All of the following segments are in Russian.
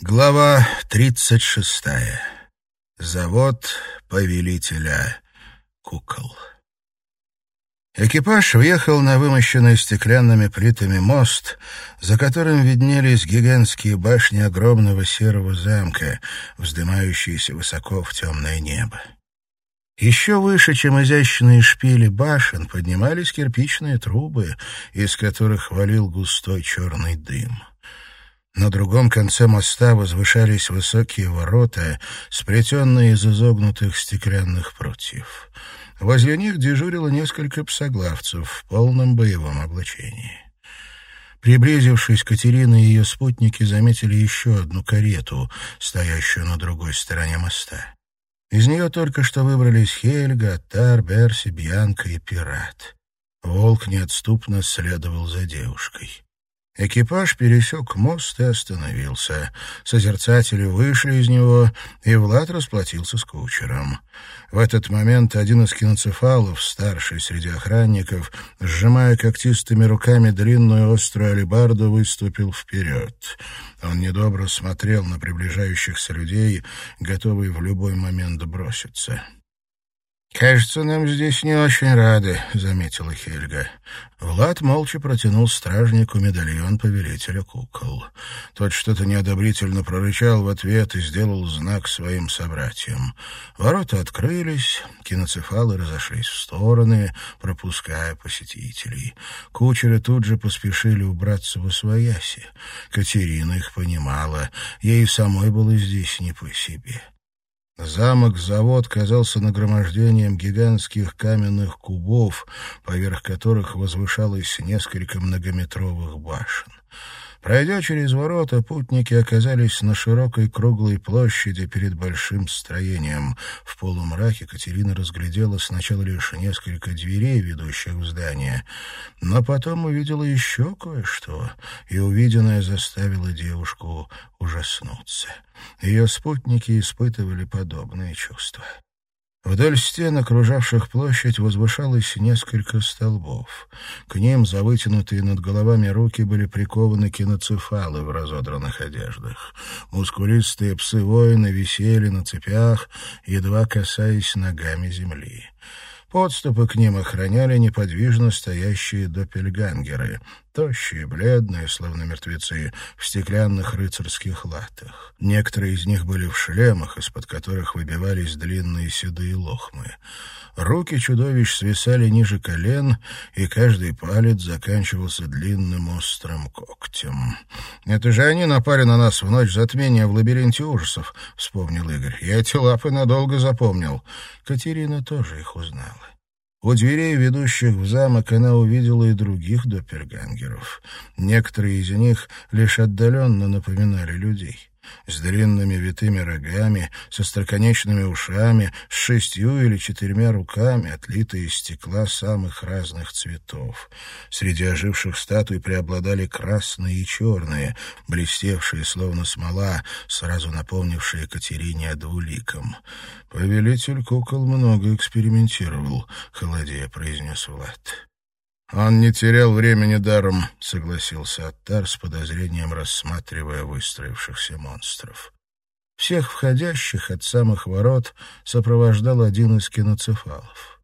Глава 36. Завод повелителя кукол. Экипаж въехал на вымощенный стеклянными плитами мост, за которым виднелись гигантские башни огромного серого замка, вздымающиеся высоко в темное небо. Еще выше, чем изящные шпили башен, поднимались кирпичные трубы, из которых валил густой черный дым. На другом конце моста возвышались высокие ворота, сплетенные из изогнутых стеклянных прутьев. Возле них дежурило несколько псоглавцев в полном боевом облачении. Приблизившись, Катерина и ее спутники заметили еще одну карету, стоящую на другой стороне моста. Из нее только что выбрались Хельга, Тар, Берси, Бьянка и Пират. Волк неотступно следовал за девушкой. Экипаж пересек мост и остановился. Созерцатели вышли из него, и Влад расплатился с кучером. В этот момент один из киноцефалов, старший среди охранников, сжимая когтистыми руками длинную острую алебарду, выступил вперед. Он недобро смотрел на приближающихся людей, готовый в любой момент броситься. «Кажется, нам здесь не очень рады», — заметила Хельга. Влад молча протянул стражнику медальон повелителя кукол. Тот что-то неодобрительно прорычал в ответ и сделал знак своим собратьям. Ворота открылись, киноцефалы разошлись в стороны, пропуская посетителей. Кучеры тут же поспешили убраться во свояси. Катерина их понимала, ей самой было здесь не по себе. Замок-завод казался нагромождением гигантских каменных кубов, поверх которых возвышалось несколько многометровых башен. Пройдя через ворота, путники оказались на широкой круглой площади перед большим строением. В полумраке Катерина разглядела сначала лишь несколько дверей, ведущих в здание, но потом увидела еще кое-что, и увиденное заставило девушку ужаснуться. Ее спутники испытывали подобные чувства. Вдоль стен, окружавших площадь, возвышалось несколько столбов. К ним, за вытянутые над головами руки, были прикованы киноцефалы в разодранных одеждах. Мускулистые псы-воины висели на цепях, едва касаясь ногами земли. Подступы к ним охраняли неподвижно стоящие доппельгангеры, тощие, бледные, словно мертвецы, в стеклянных рыцарских латах. Некоторые из них были в шлемах, из-под которых выбивались длинные седые лохмы. Руки чудовищ свисали ниже колен, и каждый палец заканчивался длинным острым когтем. «Это же они напали на нас в ночь затмения в лабиринте ужасов», — вспомнил Игорь. «Я эти лапы надолго запомнил». Катерина тоже их узнала. У дверей, ведущих в замок, она увидела и других доппергангеров. Некоторые из них лишь отдаленно напоминали людей с длинными витыми рогами, со строконечными ушами, с шестью или четырьмя руками, отлитые из стекла самых разных цветов. Среди оживших статуй преобладали красные и черные, блестевшие, словно смола, сразу напомнившие Катерине о двуликом. «Повелитель кукол много экспериментировал», — холодея произнес Влад. «Он не терял времени даром», — согласился Аттар с подозрением, рассматривая выстроившихся монстров. Всех входящих от самых ворот сопровождал один из киноцефалов.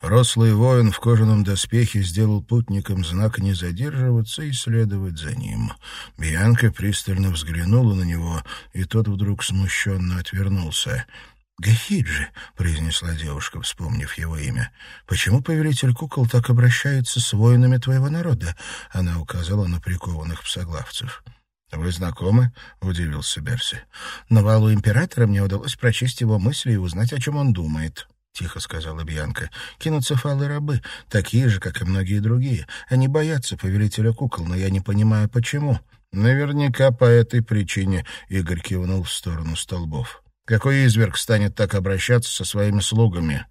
Рослый воин в кожаном доспехе сделал путникам знак не задерживаться и следовать за ним. Бьянка пристально взглянула на него, и тот вдруг смущенно отвернулся — «Гахиджи», — произнесла девушка, вспомнив его имя. «Почему повелитель кукол так обращается с воинами твоего народа?» Она указала на прикованных псоглавцев. «Вы знакомы?» — удивился Берси. «На валу императора мне удалось прочесть его мысли и узнать, о чем он думает». — тихо сказала Бьянка. «Киноцефалы рабы, такие же, как и многие другие. Они боятся повелителя кукол, но я не понимаю, почему». «Наверняка по этой причине», — Игорь кивнул в сторону столбов. Какой изверг станет так обращаться со своими слугами?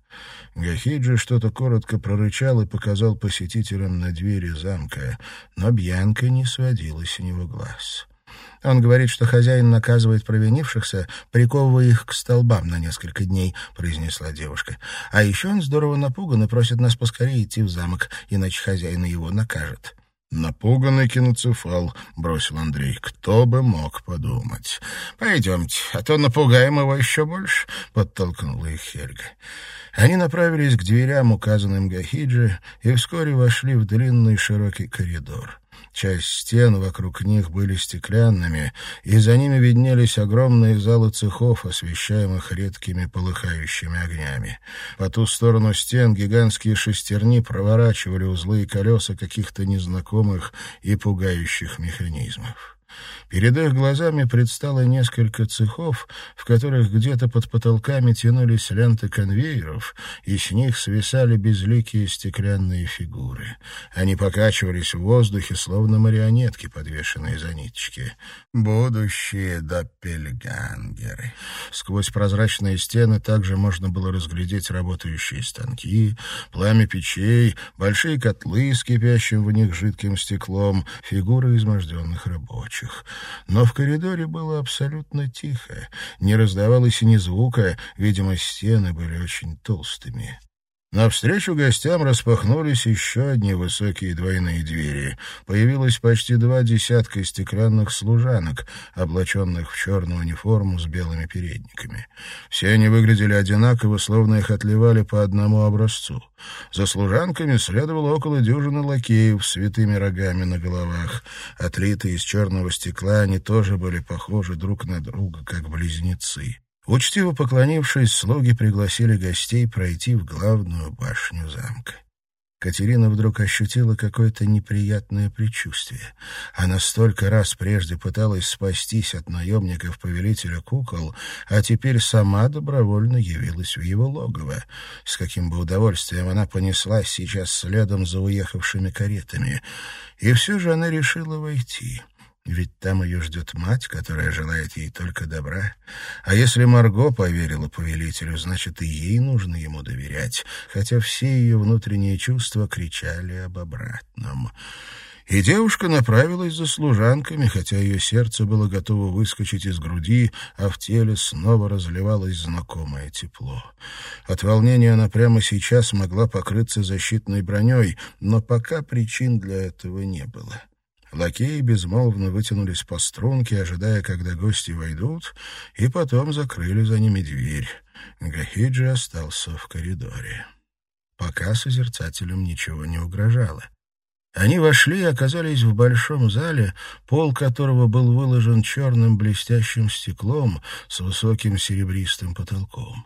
Гахиджи что-то коротко прорычал и показал посетителям на двери замка, но Бьянка не сводила с него глаз. Он говорит, что хозяин наказывает провинившихся, приковывая их к столбам на несколько дней, — произнесла девушка. А еще он здорово напуган и просит нас поскорее идти в замок, иначе хозяин его накажет. «Напуганный киноцефал», — бросил Андрей. «Кто бы мог подумать?» «Пойдемте, а то напугаем его еще больше», — подтолкнула их Хельга. Они направились к дверям, указанным Гахиджи, и вскоре вошли в длинный широкий коридор. Часть стен вокруг них были стеклянными, и за ними виднелись огромные залы цехов, освещаемых редкими полыхающими огнями. По ту сторону стен гигантские шестерни проворачивали узлы и колеса каких-то незнакомых и пугающих механизмов. Перед их глазами предстало несколько цехов, в которых где-то под потолками тянулись ленты конвейеров, и с них свисали безликие стеклянные фигуры. Они покачивались в воздухе, словно марионетки, подвешенные за ниточки. Будущие доппельгангеры. Сквозь прозрачные стены также можно было разглядеть работающие станки, пламя печей, большие котлы с кипящим в них жидким стеклом, фигуры изможденных рабочих. Но в коридоре было абсолютно тихо, не раздавалось и ни звука, видимо, стены были очень толстыми. Навстречу гостям распахнулись еще одни высокие двойные двери. Появилось почти два десятка стеклянных служанок, облаченных в черную униформу с белыми передниками. Все они выглядели одинаково, словно их отливали по одному образцу. За служанками следовало около дюжины лакеев с святыми рогами на головах. Отлитые из черного стекла, они тоже были похожи друг на друга, как близнецы. Учтиво поклонившись, слуги пригласили гостей пройти в главную башню замка. Катерина вдруг ощутила какое-то неприятное предчувствие. Она столько раз прежде пыталась спастись от наемников повелителя кукол, а теперь сама добровольно явилась в его логово. С каким бы удовольствием она понеслась сейчас следом за уехавшими каретами. И все же она решила войти. Ведь там ее ждет мать, которая желает ей только добра. А если Марго поверила повелителю, значит, и ей нужно ему доверять, хотя все ее внутренние чувства кричали об обратном. И девушка направилась за служанками, хотя ее сердце было готово выскочить из груди, а в теле снова разливалось знакомое тепло. От волнения она прямо сейчас могла покрыться защитной броней, но пока причин для этого не было. Лакеи безмолвно вытянулись по струнке, ожидая, когда гости войдут, и потом закрыли за ними дверь. Гахиджи остался в коридоре. Пока созерцателям ничего не угрожало. Они вошли и оказались в большом зале, пол которого был выложен черным блестящим стеклом с высоким серебристым потолком.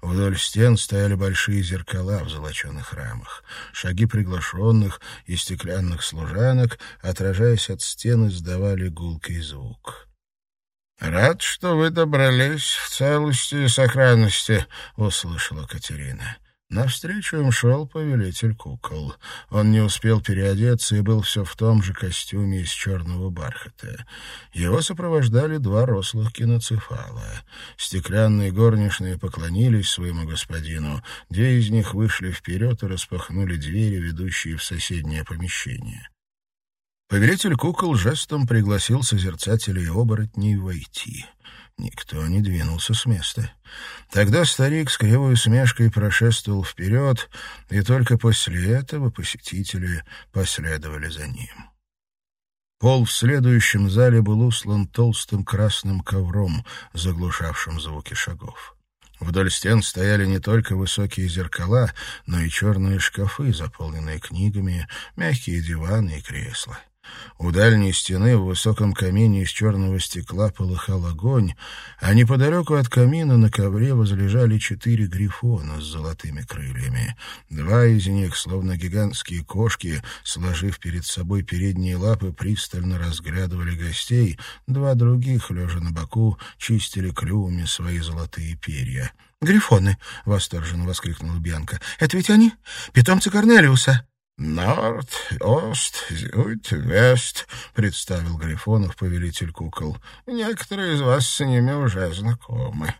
Вдоль стен стояли большие зеркала в золоченых рамах. Шаги приглашенных и стеклянных служанок, отражаясь от стен, издавали гулкий звук. «Рад, что вы добрались в целости и сохранности», — услышала Катерина. Навстречу им шел повелитель кукол. Он не успел переодеться и был все в том же костюме из черного бархата. Его сопровождали два рослых киноцефала. Стеклянные горничные поклонились своему господину. Две из них вышли вперед и распахнули двери, ведущие в соседнее помещение. Повелитель кукол жестом пригласил созерцателей оборотней войти. Никто не двинулся с места. Тогда старик с кривой усмешкой прошествовал вперед, и только после этого посетители последовали за ним. Пол в следующем зале был услан толстым красным ковром, заглушавшим звуки шагов. Вдоль стен стояли не только высокие зеркала, но и черные шкафы, заполненные книгами, мягкие диваны и кресла. У дальней стены в высоком камине из черного стекла полыхал огонь, а неподалеку от камина на ковре возлежали четыре грифона с золотыми крыльями. Два из них, словно гигантские кошки, сложив перед собой передние лапы, пристально разглядывали гостей, два других, лежа на боку, чистили клювами свои золотые перья. «Грифоны!» — восторженно воскликнула Бьянка. «Это ведь они? Питомцы Корнелиуса!» «Норд, Ост, Зюит, Вест», — представил Грифонов повелитель кукол. «Некоторые из вас с ними уже знакомы».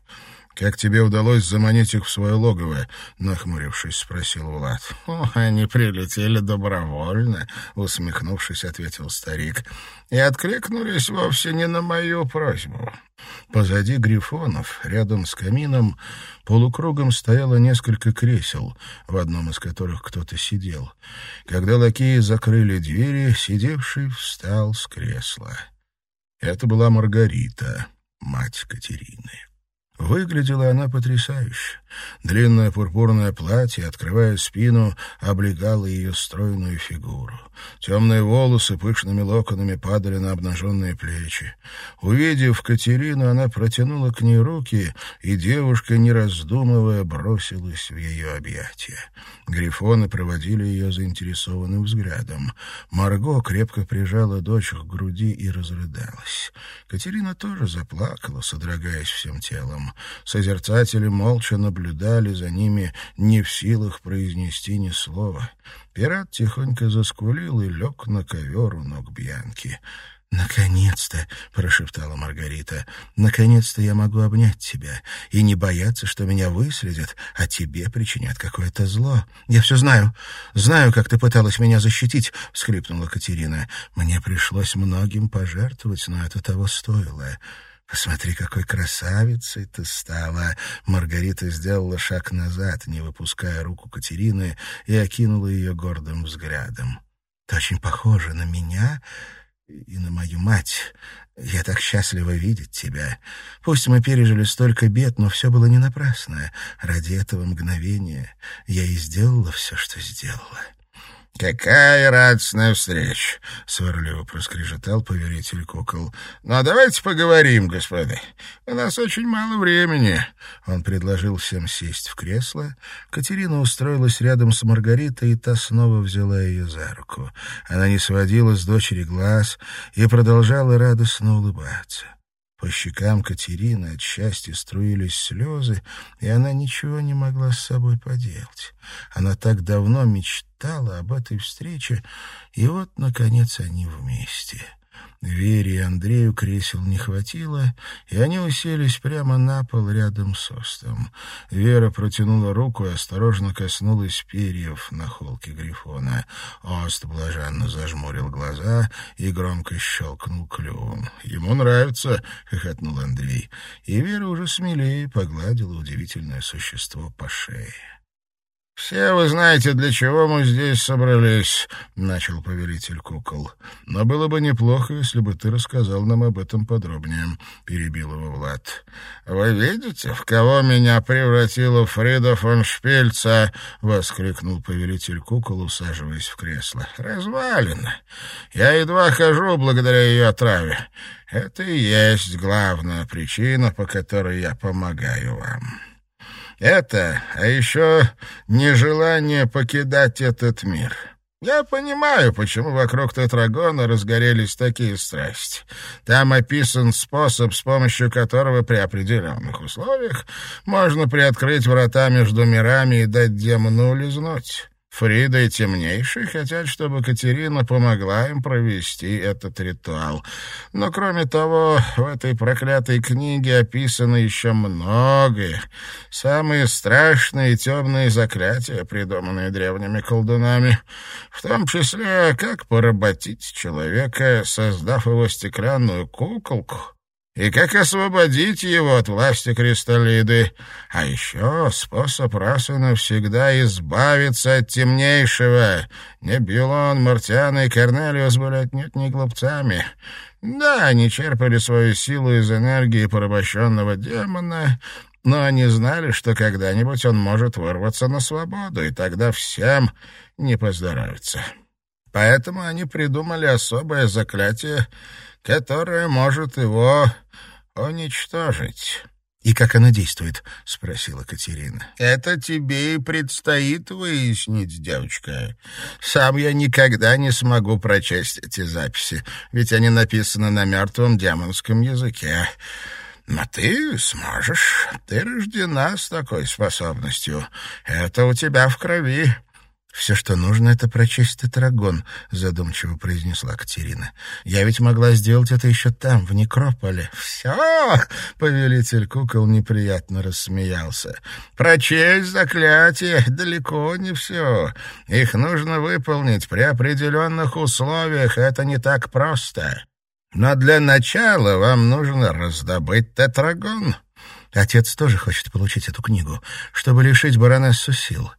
«Как тебе удалось заманить их в свое логово?» — нахмурившись, спросил Влад. «О, они прилетели добровольно», — усмехнувшись, ответил старик. «И откликнулись вовсе не на мою просьбу». Позади грифонов, рядом с камином, полукругом стояло несколько кресел, в одном из которых кто-то сидел. Когда лакеи закрыли двери, сидевший встал с кресла. Это была Маргарита. мать Катерины. Выглядела она потрясающе. Длинное пурпурное платье, открывая спину, облегало ее стройную фигуру. Темные волосы пышными локонами падали на обнаженные плечи. Увидев Катерину, она протянула к ней руки, и девушка, не раздумывая, бросилась в ее объятия. Грифоны проводили ее заинтересованным взглядом. Марго крепко прижала дочь к груди и разрыдалась. Катерина тоже заплакала, содрогаясь всем телом. Созерцатели молча наблюдали за ними, не в силах произнести ни слова. Пират тихонько заскулил и лег на ковер у ног Бьянки. «Наконец-то!» — прошептала Маргарита. «Наконец-то я могу обнять тебя и не бояться, что меня выследят, а тебе причинят какое-то зло. Я все знаю. Знаю, как ты пыталась меня защитить», — всхлипнула Катерина. «Мне пришлось многим пожертвовать, но это того стоило. «Посмотри, какой красавицей ты стала!» Маргарита сделала шаг назад, не выпуская руку Катерины, и окинула ее гордым взглядом. «Ты очень похожа на меня и на мою мать. Я так счастлива видеть тебя. Пусть мы пережили столько бед, но все было не напрасно. Ради этого мгновения я и сделала все, что сделала». «Какая радостная встреча!» — сварливо проскрежетал поверитель кукол. «Ну, а давайте поговорим, господа. У нас очень мало времени». Он предложил всем сесть в кресло. Катерина устроилась рядом с Маргаритой, и та снова взяла ее за руку. Она не сводила с дочери глаз и продолжала радостно улыбаться. По щекам Катерины от счастья струились слезы, и она ничего не могла с собой поделать. Она так давно мечтала об этой встрече, и вот, наконец, они вместе. Вере и Андрею кресел не хватило, и они уселись прямо на пол рядом с Остом. Вера протянула руку и осторожно коснулась перьев на холке Грифона. Ост блаженно зажмурил глаза и громко щелкнул клювом. «Ему нравится!» — хохотнул Андрей. И Вера уже смелее погладила удивительное существо по шее. «Все вы знаете, для чего мы здесь собрались», — начал повелитель кукол. «Но было бы неплохо, если бы ты рассказал нам об этом подробнее», — перебил его Влад. «Вы видите, в кого меня превратила Фрида фон Шпильца?» — воскликнул повелитель кукол, усаживаясь в кресло. «Развалина. Я едва хожу благодаря ее отраве. Это и есть главная причина, по которой я помогаю вам». Это, а еще нежелание покидать этот мир. Я понимаю, почему вокруг Тетрагона разгорелись такие страсти. Там описан способ, с помощью которого при определенных условиях можно приоткрыть врата между мирами и дать демону улизнуть. Фрида и Темнейший хотят, чтобы Катерина помогла им провести этот ритуал. Но, кроме того, в этой проклятой книге описано еще многое. Самые страшные и темные заклятия, придуманные древними колдунами. В том числе, как поработить человека, создав его стеклянную куколку — и как освободить его от власти Кристаллиды, а еще способ раз и навсегда избавиться от темнейшего. Небилон, Мартиан и Корнелиус были отнюдь не глупцами. Да, они черпали свою силу из энергии порабощенного демона, но они знали, что когда-нибудь он может вырваться на свободу, и тогда всем не поздоровится. Поэтому они придумали особое заклятие, которое может его уничтожить. «И как она действует?» — спросила Катерина. «Это тебе и предстоит выяснить, девочка. Сам я никогда не смогу прочесть эти записи, ведь они написаны на мертвом демонском языке. Но ты сможешь. Ты рождена с такой способностью. Это у тебя в крови. «Все, что нужно, это прочесть тетрагон», — задумчиво произнесла Катерина. «Я ведь могла сделать это еще там, в некрополе». «Все!» — повелитель кукол неприятно рассмеялся. «Прочесть заклятие далеко не все. Их нужно выполнить при определенных условиях. Это не так просто. Но для начала вам нужно раздобыть тетрагон». Отец тоже хочет получить эту книгу, чтобы лишить баронессу сил.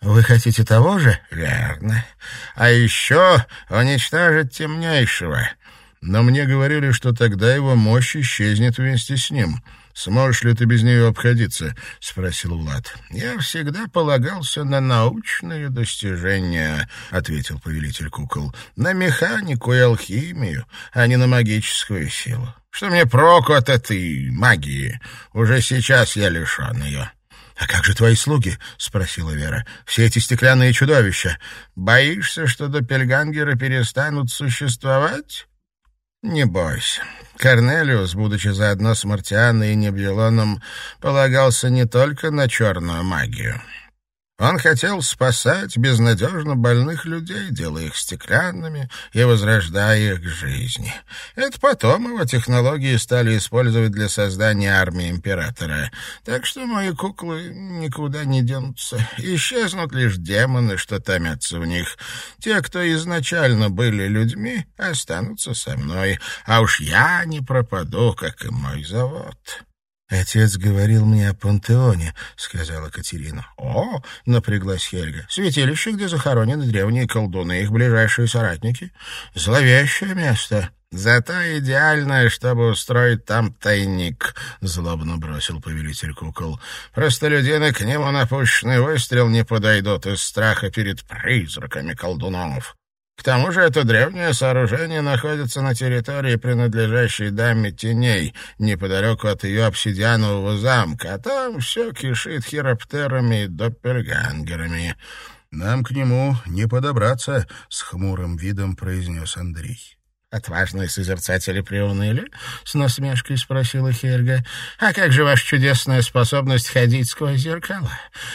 Вы хотите того же? Верно. А еще уничтожить темнейшего. Но мне говорили, что тогда его мощь исчезнет вместе с ним. «Сможешь ли ты без нее обходиться?» — спросил Влад. «Я всегда полагался на научные достижения», — ответил повелитель кукол. «На механику и алхимию, а не на магическую силу. Что мне проку от этой магии? Уже сейчас я лишен ее». «А как же твои слуги?» — спросила Вера. «Все эти стеклянные чудовища. Боишься, что допельгангеры перестанут существовать?» «Не бойся. Корнелиус, будучи заодно с Мартианой и Небьелоном, полагался не только на черную магию. Он хотел спасать безнадежно больных людей, делая их стеклянными и возрождая их к жизни. Это потом его технологии стали использовать для создания армии императора. Так что мои куклы никуда не денутся. Исчезнут лишь демоны, что томятся в них. Те, кто изначально были людьми, останутся со мной. А уж я не пропаду, как и мой завод. «Отец говорил мне о пантеоне», — сказала Катерина. «О!» — напряглась Хельга. «Святилище, где захоронены древние колдуны и их ближайшие соратники. Зловещее место». «Зато идеальное, чтобы устроить там тайник», — злобно бросил повелитель кукол. «Простолюдины к нему на пущенный выстрел не подойдут из страха перед призраками колдунов. К тому же это древнее сооружение находится на территории, принадлежащей даме теней, неподалеку от ее обсидианового замка, а там все кишит хироптерами и доппельгангерами. «Нам к нему не подобраться», — с хмурым видом произнес Андрей. «Отважные созерцатели приуныли?» — с насмешкой спросила Хельга. «А как же ваша чудесная способность ходить сквозь зеркала?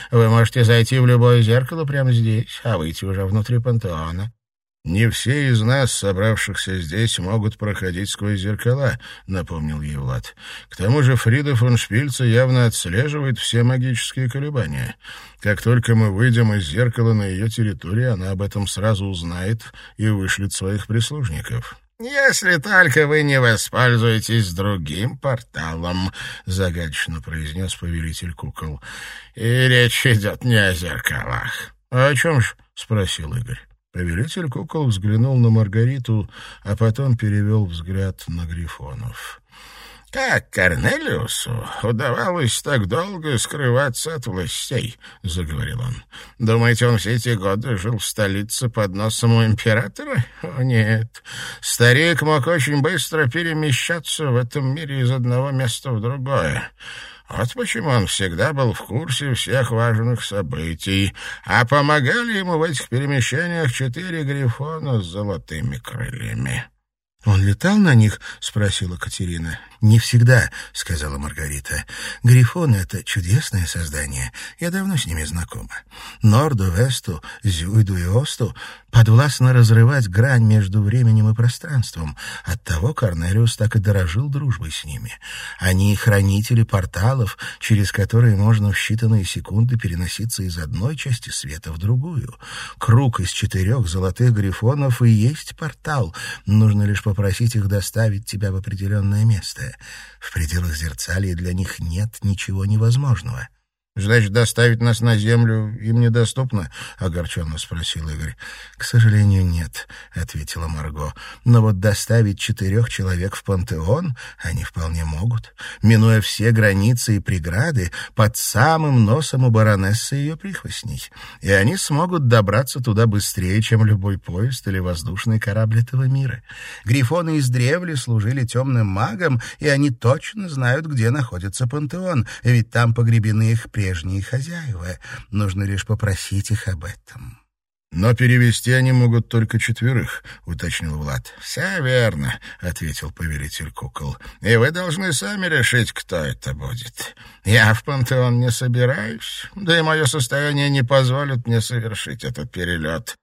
Вы можете зайти в любое зеркало прямо здесь, а выйти уже внутри пантеона. «Не все из нас, собравшихся здесь, могут проходить сквозь зеркала», — напомнил ей Влад. «К тому же Фрида фон Шпильца явно отслеживает все магические колебания. Как только мы выйдем из зеркала на ее территории, она об этом сразу узнает и вышлет своих прислужников». «Если только вы не воспользуетесь другим порталом», — загадочно произнес повелитель кукол. «И речь идет не о зеркалах». «А о чем ж?» — спросил Игорь. Повелитель кукол взглянул на Маргариту, а потом перевел взгляд на Грифонов. «Как Корнелиусу удавалось так долго скрываться от властей?» — заговорил он. «Думаете, он все эти годы жил в столице под носом у императора? О, нет. Старик мог очень быстро перемещаться в этом мире из одного места в другое. Вот почему он всегда был в курсе всех важных событий, а помогали ему в этих перемещениях четыре грифона с золотыми крыльями. «Он летал на них?» — спросила Катерина. «Не всегда», — сказала Маргарита. «Грифоны — это чудесное создание. Я давно с ними знакома. Норду, Весту, Зюйду и Осту подвластно разрывать грань между временем и пространством. Оттого Корнелиус так и дорожил дружбой с ними. Они — хранители порталов, через которые можно в считанные секунды переноситься из одной части света в другую. Круг из четырех золотых грифонов и есть портал. Нужно лишь попросить их доставить тебя в определенное место. В пределах зерцалии для них нет ничего невозможного. «Значит, доставить нас на землю им недоступно?» — огорченно спросил Игорь. «К сожалению, нет», — ответила Марго. «Но вот доставить четырех человек в пантеон они вполне могут, минуя все границы и преграды под самым носом у баронессы ее прихвостней. И они смогут добраться туда быстрее, чем любой поезд или воздушный корабль этого мира. Грифоны издревле служили темным магам, и они точно знают, где находится пантеон, ведь там погребены их прежние хозяева. Нужно лишь попросить их об этом. «Но перевести они могут только четверых», — уточнил Влад. «Все верно», — ответил повелитель кукол. «И вы должны сами решить, кто это будет. Я в пантеон не собираюсь, да и мое состояние не позволит мне совершить этот перелет.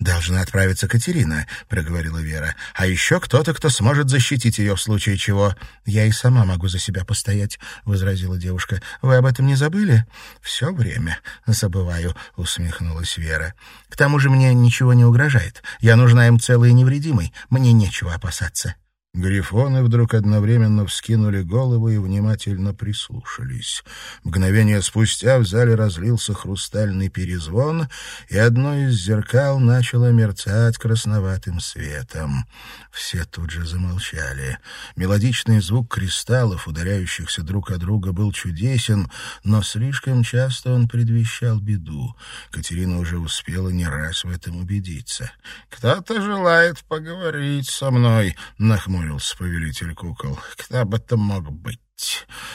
«Должна отправиться Катерина», — проговорила Вера. «А еще кто-то, кто сможет защитить ее в случае чего». «Я и сама могу за себя постоять», — возразила девушка. «Вы об этом не забыли?» «Все время забываю», — усмехнулась Вера. «К тому же мне ничего не угрожает. Я нужна им целой и невредимой. Мне нечего опасаться». Грифоны вдруг одновременно вскинули головы и внимательно прислушались. Мгновение спустя в зале разлился хрустальный перезвон, и одно из зеркал начало мерцать красноватым светом. Все тут же замолчали. Мелодичный звук кристаллов, ударяющихся друг о друга, был чудесен, но слишком часто он предвещал беду. Катерина уже успела не раз в этом убедиться. «Кто-то желает поговорить со мной», — нахмурился нахмурился повелитель кукол. «Кто бы это мог быть?»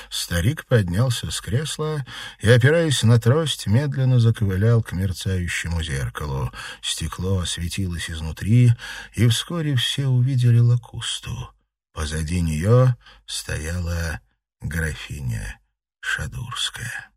Старик поднялся с кресла и, опираясь на трость, медленно заковылял к мерцающему зеркалу. Стекло осветилось изнутри, и вскоре все увидели лакусту. Позади нее стояла графиня Шадурская.